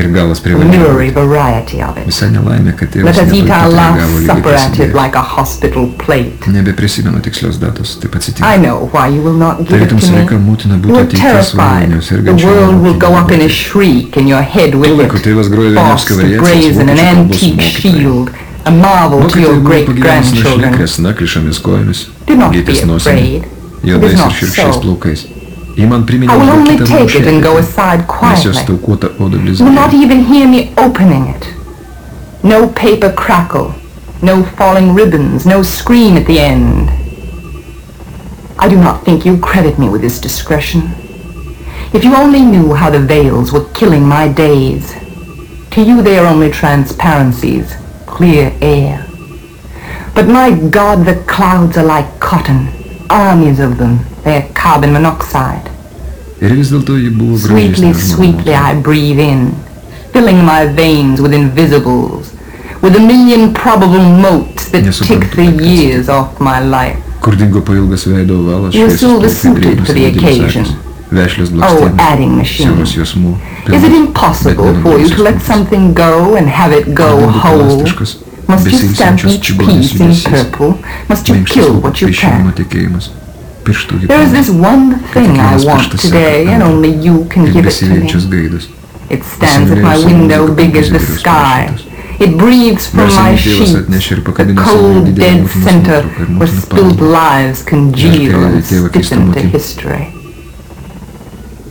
Ir galas privalėjo. Visa nelaimė, kad tėvas nepagavo lygiai Nebeprisimenu tikslios datos, taip atsitiko. Tarytum sveika motina būtų ateities valandinis ir gančiai. Tuo laiku tėvas grojo vienos kavarėtas, vokiškų kalbos mokytojai a marvel to your great-grandchildren. našlikrės, naklišomis kojomis, Do not be nosimi, afraid. It is juodais ir not širkščiais so. plaukais. Ji man priminė I will only take it and go aside quietly. You will not even hear me opening it. No paper crackle, no falling ribbons, no scream at the end. I do not think you credit me with this discretion. If you only knew how the veils were killing my days. To you they are only transparencies, clear air. But my God, the clouds are like cotton. Armies of them. They are carbon monoxide. Ir vis dėlto ji buvo Sweetly, gražesnė. už mano sweetly. I breathe in, filling my veins with invisibles, with a million probable motes that tick the years off my life. Dingo pailgas veido ovalas, You šviesios silver plaukai, suited for the occasion. Oh, adding machine. Is it impossible for you to let something go and have it go whole? Must you stamp each piece in purple? Must you kill what you can? There is this one thing I want today, and only you can give it to me. It stands at my window big as the sky. It breathes from my sheets, the cold dead center where spilled lives congeal and stiffen to history.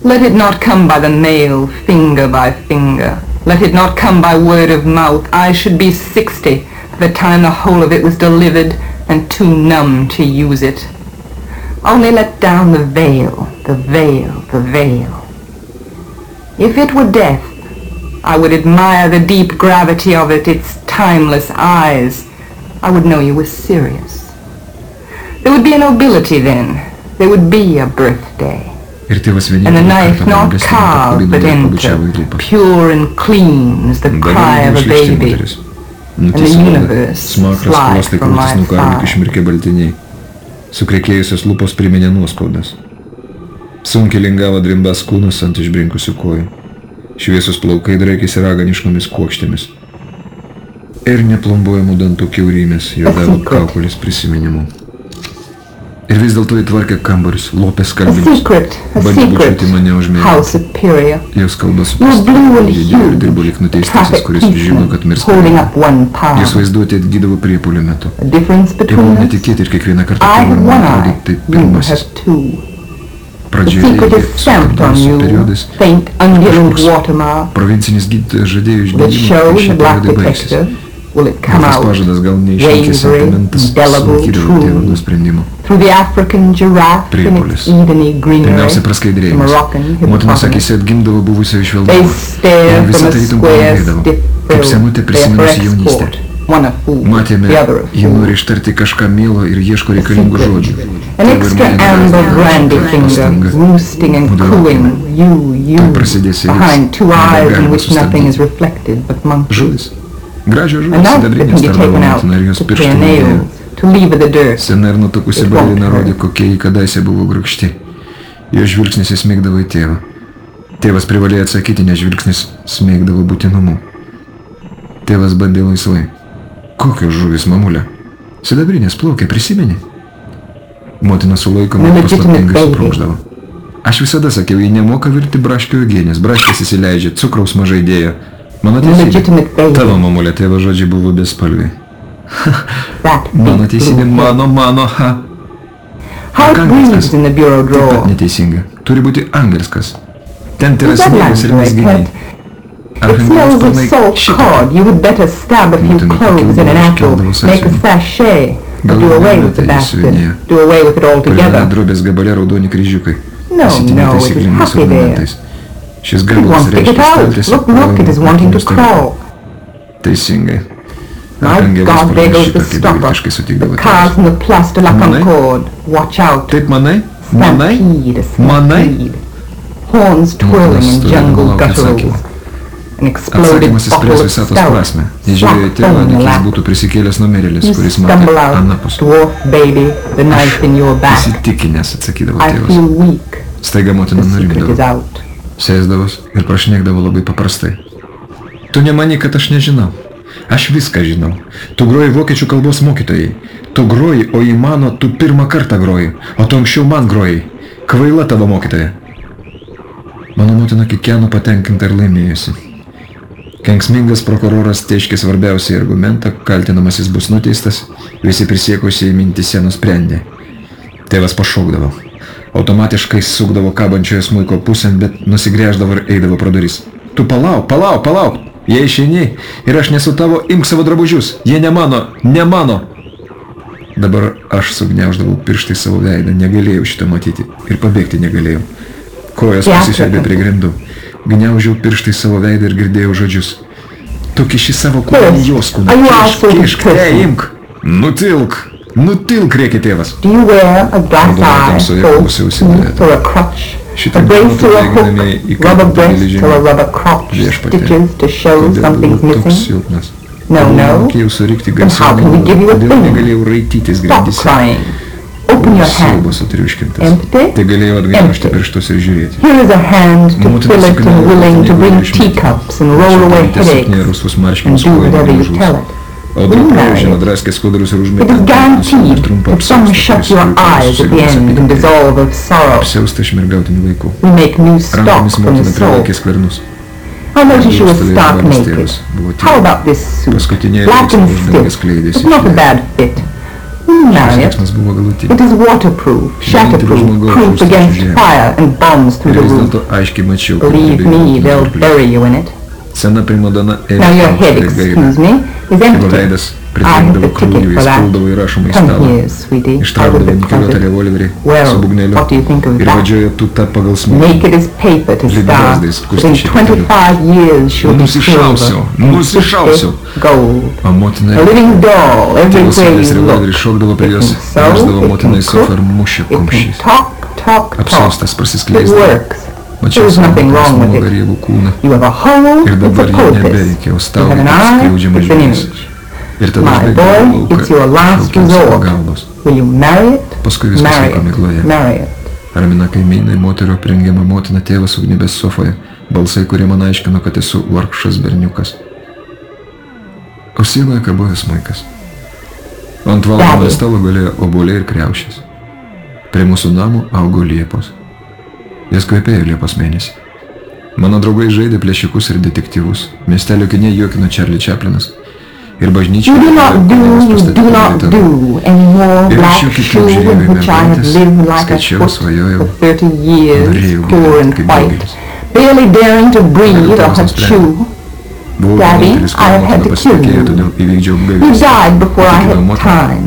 Let it not come by the mail, finger by finger. Let it not come by word of mouth. I should be sixty by the time the whole of it was delivered and too numb to use it. Only let down the veil, the veil, the veil. If it were death, I would admire the deep gravity of it, its timeless eyes. I would know you were serious. There would be a nobility then. There would be a birthday. And the vienintelį knife not carved, but entered, pure and clean as the cry of a baby. moteris. the Nutįsta oda, universe slide from my thigh. Sukrekėjusios lūpos priminė nuospaudas. Sunkiai lingavo drimbas kūnas ant išbrinkusių kojų. Šviesus plaukai draikėsi raganiškomis kuokštėmis. Ir neplombuojamų dantų keurymės juodavo secret. kaukolės prisiminimu. Ir vis dėlto įtvarkė kambarius, lopė skalbinius. Bandė bučiuoti mane už mėnesį. superior. Jos kalba su Didėjo ir dirbo lyg nuteistasis, kuris žino, kad mirs. Jos vaizduotė atgydavo priepulių metu. Us? netikėti ir kiekvieną kartą, man tai pirmasis. Pradžioje Kažkoks watermark. Provincinis gydytojas žadėjo išgydymą, kai šie periodai baigsis. will it come out, wavering, indelible, true, through the African giraffe in its Edeny greenery, the Moroccan hippopotamus. They stare from a square, stiff field, their export, one of whom, the other a fool. An extra amber brandy finger, roosting and cooing, you, you, behind two eyes in which nothing is reflected but monkeys. Gražios that sidabrinės tardavo motina ir jos pirštų. Sena ir nutukusi balina rodė, kokia jį kadaise buvo grakšti. Jo žvilgsnis įsmėgdavo į tėvą. Tėvas privalėjo atsakyti, nes žvilgsnis smėgdavo būtinumu. Tėvas bandė laisvai. Kokios žuvis, mamulė? Sidabrinės plaukė, prisimeni? Motina sulaikoma paslaptingai baby. suprunkždavo. Aš visada sakiau, ji nemoka virti braškių uogienės, braškės įsileidžia, cukraus mažai dėjo. Mano teisybė. Nelegitimate baby. Tavo mamulė, tėvo žodžiai buvo bespalviai. Mano teisybė, mano, mano, ha. Bureau Taip pat neteisinga. Turi būti angelskas. Ten tai yra smėlis ir mezginiai. It smells of salt cod. You would better stab a few cloves in an apple, make a sachet, or do away with the basket, do away with it altogether. drobės gabale raudoni kryžiukai. No, no, it taisyklingais happy there. She's going to pick it out. Look, look, it is wanting to crawl. Ты синга. My God, there goes the stopper. The cars in the Place de la Concorde. Watch out. Did money? Money? Money? Horns twirling in jungle gutturals. Atsakymais įstrės visatos prasme. Didžiojo tėvo akis būtų prisikėlęs numirėlis, kuris matė anapus. Įsitikinęs, atsakydavo tėvas. Staiga motina nurimdavo. Sėsdavos ir prašnekdavo labai paprastai. Tu nemani, kad aš nežinau. Aš viską žinau. Tu groji vokiečių kalbos mokytojai. Tu groji, o į mano tu pirmą kartą groji. O tu anksčiau man groji. Kvaila tavo mokytoja. Mano motina kikeno patenkinta ir laimėjusi. Kenksmingas prokuroras teiškė svarbiausią argumentą, kaltinamasis bus nuteistas, visi prisiekusieji mintise nusprendė. Tėvas pašaukdavo. Automatiškai sukdavo kabančioje smuiko pusėn, bet nusigrėždavo ir eidavo pro duris. Tu palauk, palauk, palauk. Jei išeini ir aš nesu tavo, imk savo drabužius. Jie ne mano, ne mano. Dabar aš sugniauždavau pirštai savo veidą, negalėjau šito matyti ir pabėgti negalėjau. Kojas pasišelbė prie grindų. Gniaužiau pirštai savo veidą ir girdėjau žodžius. Tu kiši savo kūną į jos kūną. Kišk, kišk, imk. Nutilk, nutilk, rėkė tėvas. Do you wear a glass Raudona eye, tamsoje false klausiausi teeth, bilieto. or a crutch? Šitą crotch, Viešpatie. stitches to show Kodėl toks silpnas? No, no. Mokėjau surikti a Kodėl negalėjau raitytis grandyse. crying. Open your hand. Siaubas sutriuškintas. Empty? Tai galėjau atgniaužti pirštus ir žiūrėti. Motina suknelė and willing to nieko bring neišmetė. teacups and roll away Tačiau suknė rusvus marškinius do kojų whatever Одруковична одразки сходилися ружми. It is guaranteed that someone shut your eyes at the end and dissolve of sorrow. We make new stock from the soul. I noticed you were stark naked. How about this suit? Black and stiff, but not a bad fit. Marriott. It is waterproof, shatterproof, proof against fire and bombs through the roof. Believe me, they'll bury you in it. Sena primadona ėmė Now your head, traukti gailę. excuse me, is Tėvo empty. veidas I have pritrenkdavo the krauju, ticket for jis that. puldavo įrašomą į Come stalą. here, sweetie. I will Ištraukdavo be nikeliuotą closet. revolverį Well, su būgneliu what do you think of ir that? vadžiojo tutą pagal smūgį. Naked as paper to Lyg start. brazdais skusti Within šiek tiek 25 years she'll be Nusišausiu, silver, and nusišausiu. 50 gold. O motina A living doll Tėvas everywhere sėdės you revolverį look. šokdavo prie It jos, can sew, versdavo it motiną į can sofą ir cook, mušė it can kumščiais. talk, talk, talk. Apsaustas It prasiskleisdavo. works. Mačiau savo nothing wrong with smogą it. riebų kūną. Ir dabar a jo purpose. nebereikia, o You staugia have an toks eye, skriaudžiamas it's an žvilgsnis. image. Ir tada žvelgiau lauką, marry it? Paskui viskas liko migloje. Ramina kaimynai, moterio aprengiama motina, tėvas ugnybės sofoje, balsai, kurie man aiškino, kad esu vargšas berniukas. O sienoje kabojo smaikas. Ant valgomo stalo galėjo obuoliai ir kreušės. Prie mūsų namų augo liepos. Jas kvepėjo liepos mėnesį. Mano draugai žaidė plėšikus ir detektyvus. Miestelio kiniai juokino Čarli Čaplinas. Ir bažnyčia. You do not do, do not do any more Ir black shoe which I have lived like a foot for 30 years, gyventi and white, barely daring to breathe or have chew. Daddy, I have had to kill you. You died before I had time.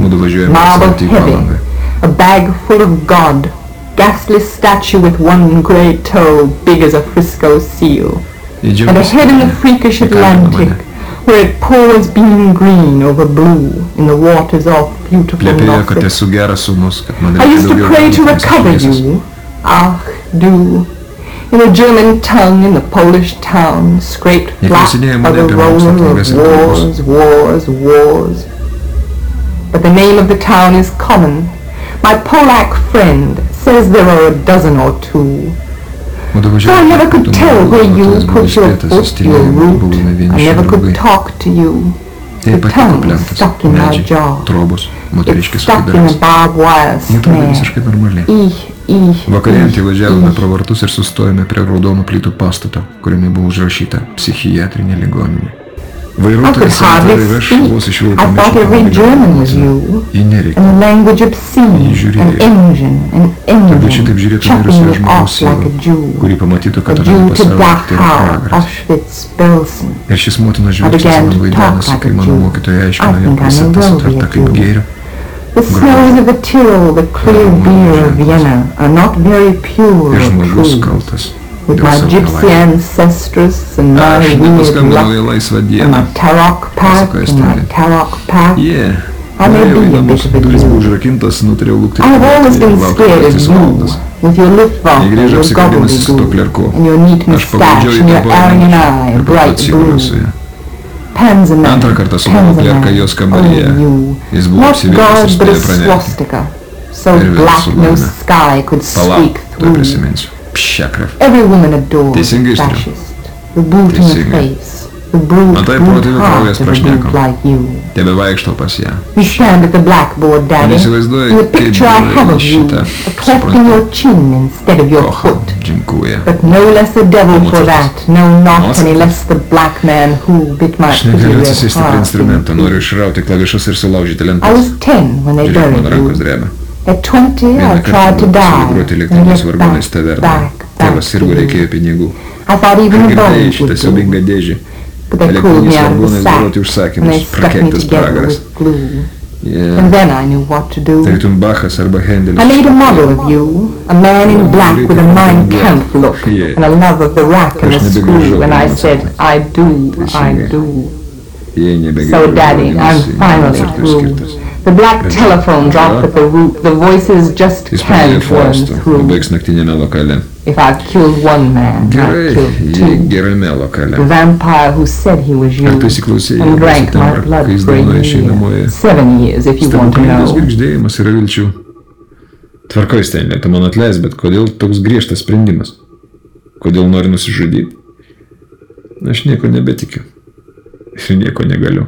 Marble heavy, a bag full of God, ghastly statue with one great toe big as a Frisco seal, and a head in the freakish Atlantic, where it pours beaming green over blue in the waters of beautiful Norfolk. esu geras sūnus, kad man I used to pray to recover you. Ach, du. In a German tongue in the Polish town, scraped flat by the roller of wars, wars, wars. But the name of the town is common. My Polak friend says there are a dozen or two. So I never could tell where you put your foot, your root. I never could talk to you. The tongue plentas, stuck in my jaw. It's stuck in a barbed wire snare. Vakarėjant įvažiavome pro vartus ir sustojome prie raudonų plytų pastato, kuriame buvo užrašyta psichiatrinė ligoninė. I could hardly speak. I thought every German was you, and the language obscene, an engine, an engine, chopping me off like a Jew, a Jew to Dachau, Auschwitz, Belsen. I began to talk like a Jew. I think I may well be Jew. The smells of the Tyrol, the clear beer of Vienna, are not very pure or true with my gypsy ancestors and my а, weird luck and my tarot pack and my tarot pack, Yeah. I may be a bit of a you. I've always been scared of you with your lip balm and your gobbledygook and your neat moustache and your arrogant eye and bright blue. Panzerman, Panzerman, oh you, not God but a swastika, so black no sky could speak through. Adores Teisingai the Teisingai. face, the brute, Matai, protėvių kraujas prašneko. Tebe vaikštau pas ją. In the kaip picture I gerai have of you, šitą Kocha, dziękuję. But no less a devil for Mocartas. that, no not Mocartas. any less the black man who bit my Aš negaliu atsisėsti prie instrumento, in noriu išrauti klavišus ir sulaužyti lentas. Žiūrėk, mano rankos you. At twenty, I tried to die, and yet back, Kuruotelekana svarbu nesteverne. Tėvas irgi reikėjo pinigų. Girdėjai šitą siubingą dėžį. they vargonai me užsakymus, prakeiktas pragaras. Yeah. And then I knew what to do. I made a model of you, a man in black with a Mein Kampf look yeah. and a love of the rack and the screw, and I said, I do, I do. So, Daddy, I'm finally through. The black telephone's off at the root. The voices just Jis pradėjo can't run Fausto, through. baigs naktinėme lokale. If I've killed one man, Gerai, I've killed jei two. gerame lokale. The vampire who said he was you Ar tu įsiklausėjai and jo drank my tembrą, blood kai jis for a dainuoja išeinamoje? year. Seven years, if you want to Stebuklingas know. girgždėjimas yra vilčių. Tvarkoj, Stenlė, tu man atleis, bet kodėl toks griežtas sprendimas? Kodėl nori nusižudyti? Aš nieko nebetikiu. Ir nieko negaliu.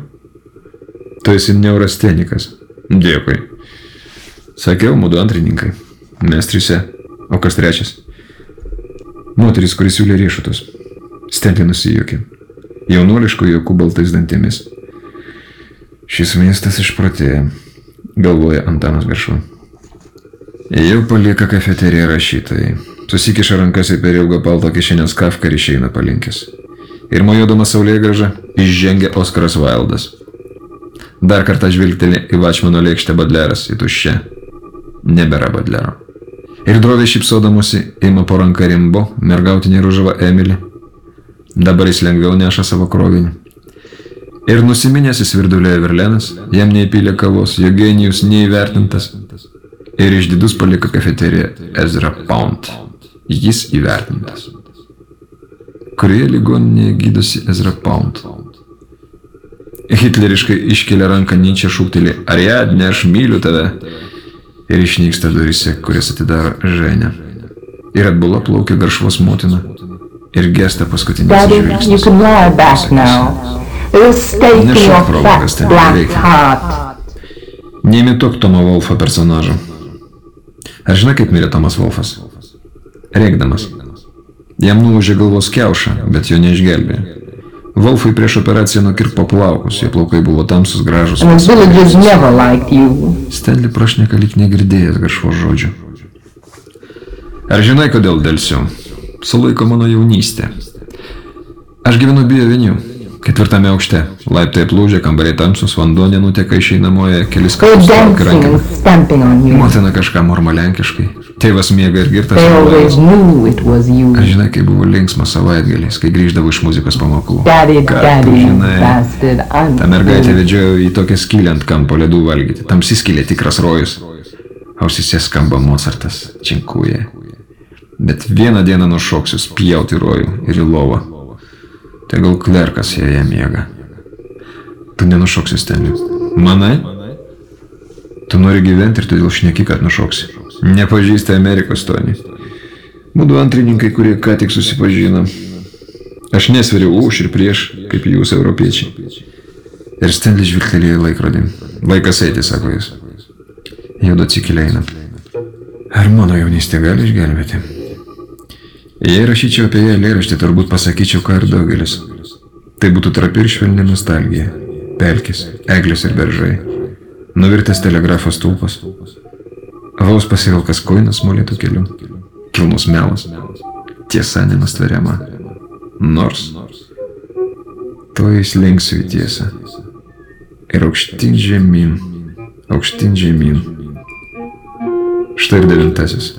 Tu esi neurastenikas. Dėkui. Sakiau, mūdu antrininkai. Mes trise. O kas trečias? Moteris, kuris siūlė riešutus. Stenlė nusijokė. Jaunuoliško jokų baltais dantimis. Šis miestas išprotėja, galvoja Antanas Garšva. Jau palieka kafeteriją rašytojai. Susikiša rankas į per ilgą palto kišenės kafką ir išeina palinkęs. Ir mojuodamas saulė gražą, išžengia Oskaras Vaildas. Dar kartą žvilgteli į Vačmano lėkštę Badleras į tuščią. Nebėra Badlero. Ir droviai šipsodamosi ima po ranką rimbo, mergautinė ružava Emilį. Dabar jis lengviau neša savo krovinį. Ir nusiminęs įsvirdulėjo Verlenas, jam neįpylė kavos, jo genijus neįvertintas. Ir išdidus paliko kafeteriją Ezra Pound. Jis įvertintas. Kurioje ligoninėje gydosi Ezra Pound? Hitleriškai iškelia ranką Nyčia šūktelį, Ariadne, aš myliu tave. Ir išnyksta durise, kurias atidaro Ženė. Ir atbula plaukia garšvos motina. Ir gesta stake in Nešok provokas, nereikia. heart. Neimituok Tomo Wolfo personažo. Ar žinai, kaip mirė Tomas Wolfas? Rėkdamas. Jam nulūžė galvos keušą, bet jo neišgelbėjo. Wolfui prieš operaciją nukirpo plaukus, jo plaukai buvo tamsus gražus. Stanley prašneka lyg negirdėjęs garšvos žodžių. Ar žinai, kodėl dėlsiu? Sulaiko mano jaunystė. Aš gyvenu bijo vinių. Ketvirtame aukšte. Laiptai aplūžė, kambariai tamsus, vanduo nenuteka išeinamoje, kelis kartus you. Motina kažką mormalenkiškai. Tėvas miega ir girtas. Ar žinai, kai buvo linksmas savaitgaliais, kai grįždavo iš muzikos pamokų? Daddy, Ką daddy, žinai? bastard, Ta mergaitė vedžiojo į tokią skylę ant kampo ledų valgyti. Tamsi skylė tikras rojus. Ausise skamba Mozartas, činkuje. Bet vieną dieną nušoksiu spjauti rojų ir į lovą. Tegul klerkas joje miega. Tu nenušoksi steliu. Manai? Tu nori gyventi ir todėl šneki, kad nušoksi. Nepažįsta Amerikos Tony. Mūdu antrininkai, kurie ką tik susipažino. Aš nesveriu už ir prieš, kaip jūs, europiečiai. Ir Stanley žvilgtelėjo laikrodį. Laikas eiti, sako jis. Judu atsikėlė eina. Ar mano jaunystė gali išgelbėti? Jei rašyčiau apie ją eilėraštį, turbūt pasakyčiau, ką ir daugelis. Tai būtų trapi ir švelni nostalgija. Pelkis, eglės ir beržai. Nuvirtęs telegrafo stulpas. Vaus pasivilkas koinas molėtų keliu. Kilnus melas. Tiesa nenustveriama. Nors. To jis linksiu į tiesą. Ir aukštin žemyn. Aukštin žemyn. Štai ir devintasis.